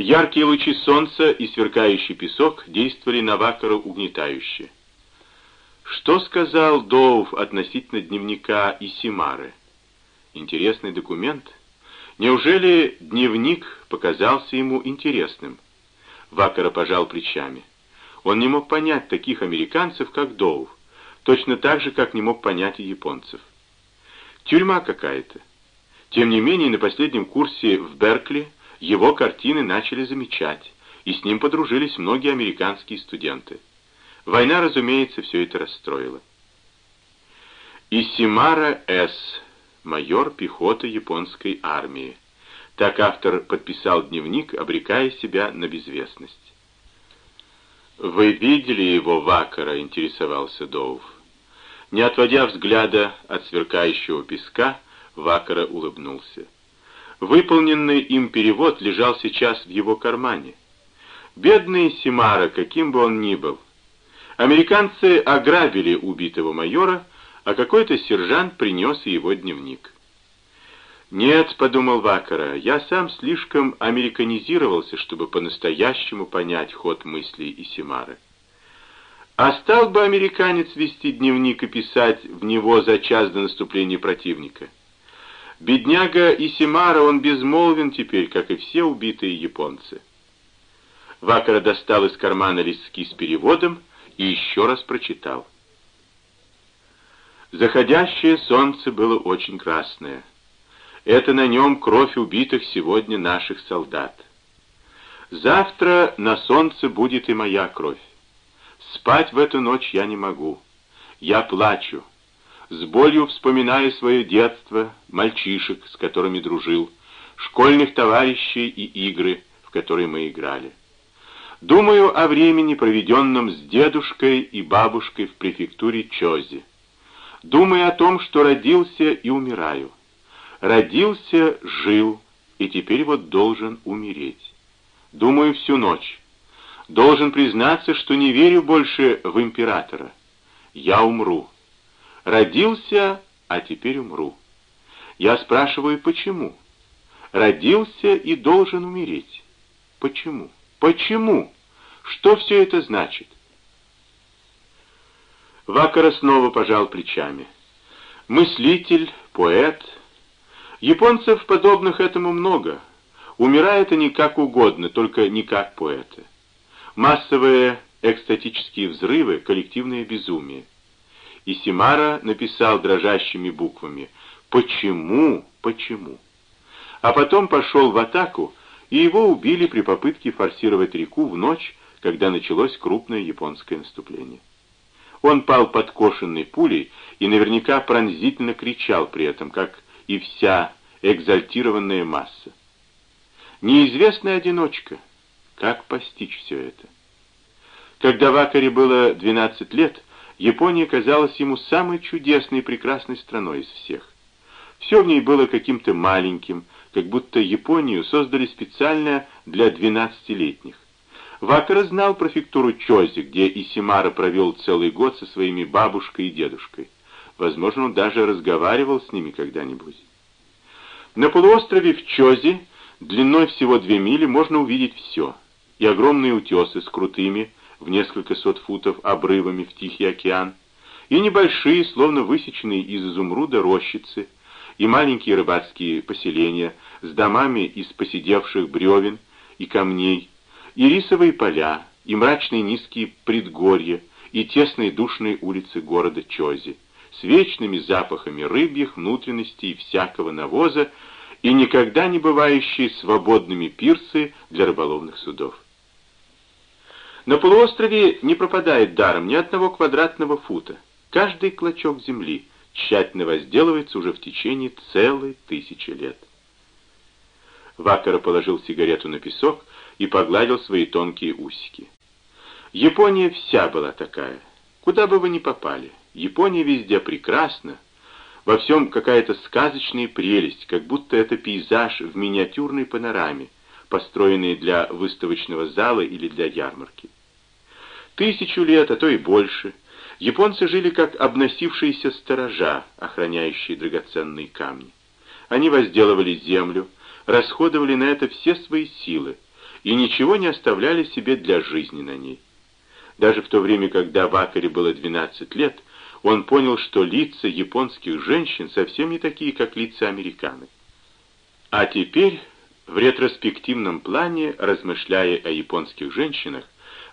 Яркие лучи солнца и сверкающий песок действовали на Вакара угнетающе. Что сказал Доув относительно дневника Исимары? Интересный документ. Неужели дневник показался ему интересным? Вакара пожал плечами. Он не мог понять таких американцев, как Доув, точно так же, как не мог понять и японцев. Тюрьма какая-то. Тем не менее, на последнем курсе в Беркли его картины начали замечать, и с ним подружились многие американские студенты. Война, разумеется, все это расстроила. Исимара С., майор пехоты японской армии. Так автор подписал дневник, обрекая себя на безвестность. «Вы видели его, Вакара?» — интересовался Доув. Не отводя взгляда от сверкающего песка, Вакара улыбнулся. Выполненный им перевод лежал сейчас в его кармане. Бедный Симара, каким бы он ни был. Американцы ограбили убитого майора, а какой-то сержант принес его дневник. «Нет», — подумал Вакара, — «я сам слишком американизировался, чтобы по-настоящему понять ход мыслей Исимары. А стал бы американец вести дневник и писать в него за час до наступления противника?» Бедняга Исимара, он безмолвен теперь, как и все убитые японцы. Вакара достал из кармана листки с переводом и еще раз прочитал. Заходящее солнце было очень красное. Это на нем кровь убитых сегодня наших солдат. Завтра на солнце будет и моя кровь. Спать в эту ночь я не могу. Я плачу с болью вспоминаю свое детство, мальчишек, с которыми дружил, школьных товарищей и игры, в которые мы играли. Думаю о времени, проведенном с дедушкой и бабушкой в префектуре Чози. Думаю о том, что родился и умираю. Родился, жил, и теперь вот должен умереть. Думаю всю ночь. Должен признаться, что не верю больше в императора. Я умру. Родился, а теперь умру. Я спрашиваю, почему? Родился и должен умереть. Почему? Почему? Что все это значит? Вакара снова пожал плечами. Мыслитель, поэт. Японцев, подобных этому, много. Умирают они как угодно, только не как поэты. Массовые экстатические взрывы, коллективное безумие и Симара написал дрожащими буквами «Почему? Почему?». А потом пошел в атаку, и его убили при попытке форсировать реку в ночь, когда началось крупное японское наступление. Он пал подкошенной пулей и наверняка пронзительно кричал при этом, как и вся экзальтированная масса. Неизвестная одиночка. Как постичь все это? Когда Вакаре было 12 лет, Япония казалась ему самой чудесной и прекрасной страной из всех. Все в ней было каким-то маленьким, как будто Японию создали специально для двенадцатилетних. Вакара знал префектуру Чози, где Исимара провел целый год со своими бабушкой и дедушкой. Возможно, он даже разговаривал с ними когда-нибудь. На полуострове в Чози, длиной всего две мили, можно увидеть все. И огромные утесы с крутыми, в несколько сот футов обрывами в Тихий океан, и небольшие, словно высеченные из изумруда рощицы, и маленькие рыбацкие поселения с домами из посидевших бревен и камней, и рисовые поля, и мрачные низкие предгорья, и тесные душные улицы города Чози, с вечными запахами рыбьих внутренностей и всякого навоза, и никогда не бывающие свободными пирсы для рыболовных судов. На полуострове не пропадает даром ни одного квадратного фута. Каждый клочок земли тщательно возделывается уже в течение целой тысячи лет. Вакара положил сигарету на песок и погладил свои тонкие усики. Япония вся была такая. Куда бы вы ни попали, Япония везде прекрасна. Во всем какая-то сказочная прелесть, как будто это пейзаж в миниатюрной панораме, построенные для выставочного зала или для ярмарки. Тысячу лет, а то и больше, японцы жили как обносившиеся сторожа, охраняющие драгоценные камни. Они возделывали землю, расходовали на это все свои силы, и ничего не оставляли себе для жизни на ней. Даже в то время, когда Вакаре было 12 лет, он понял, что лица японских женщин совсем не такие, как лица американок. А теперь, в ретроспективном плане, размышляя о японских женщинах,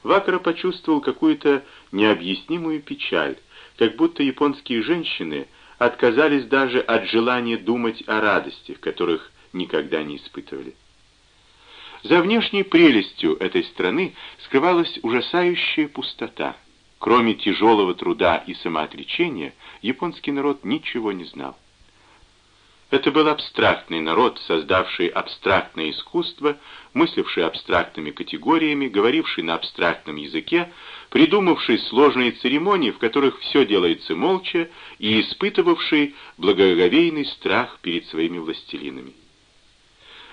Вакара почувствовал какую-то необъяснимую печаль, как будто японские женщины отказались даже от желания думать о радостях, которых никогда не испытывали. За внешней прелестью этой страны скрывалась ужасающая пустота. Кроме тяжелого труда и самоотречения, японский народ ничего не знал. Это был абстрактный народ, создавший абстрактное искусство, мысливший абстрактными категориями, говоривший на абстрактном языке, придумавший сложные церемонии, в которых все делается молча, и испытывавший благоговейный страх перед своими властелинами.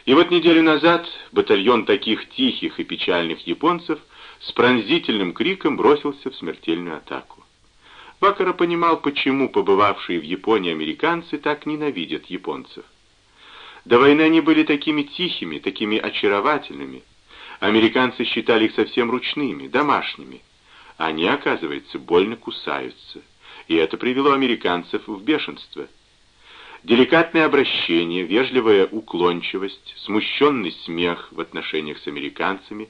И вот неделю назад батальон таких тихих и печальных японцев с пронзительным криком бросился в смертельную атаку. Бакара понимал, почему побывавшие в Японии американцы так ненавидят японцев. До войны они были такими тихими, такими очаровательными. Американцы считали их совсем ручными, домашними. Они, оказывается, больно кусаются. И это привело американцев в бешенство. Деликатное обращение, вежливая уклончивость, смущенный смех в отношениях с американцами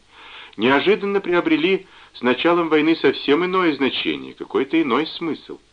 неожиданно приобрели с началом войны совсем иное значение, какой-то иной смысл –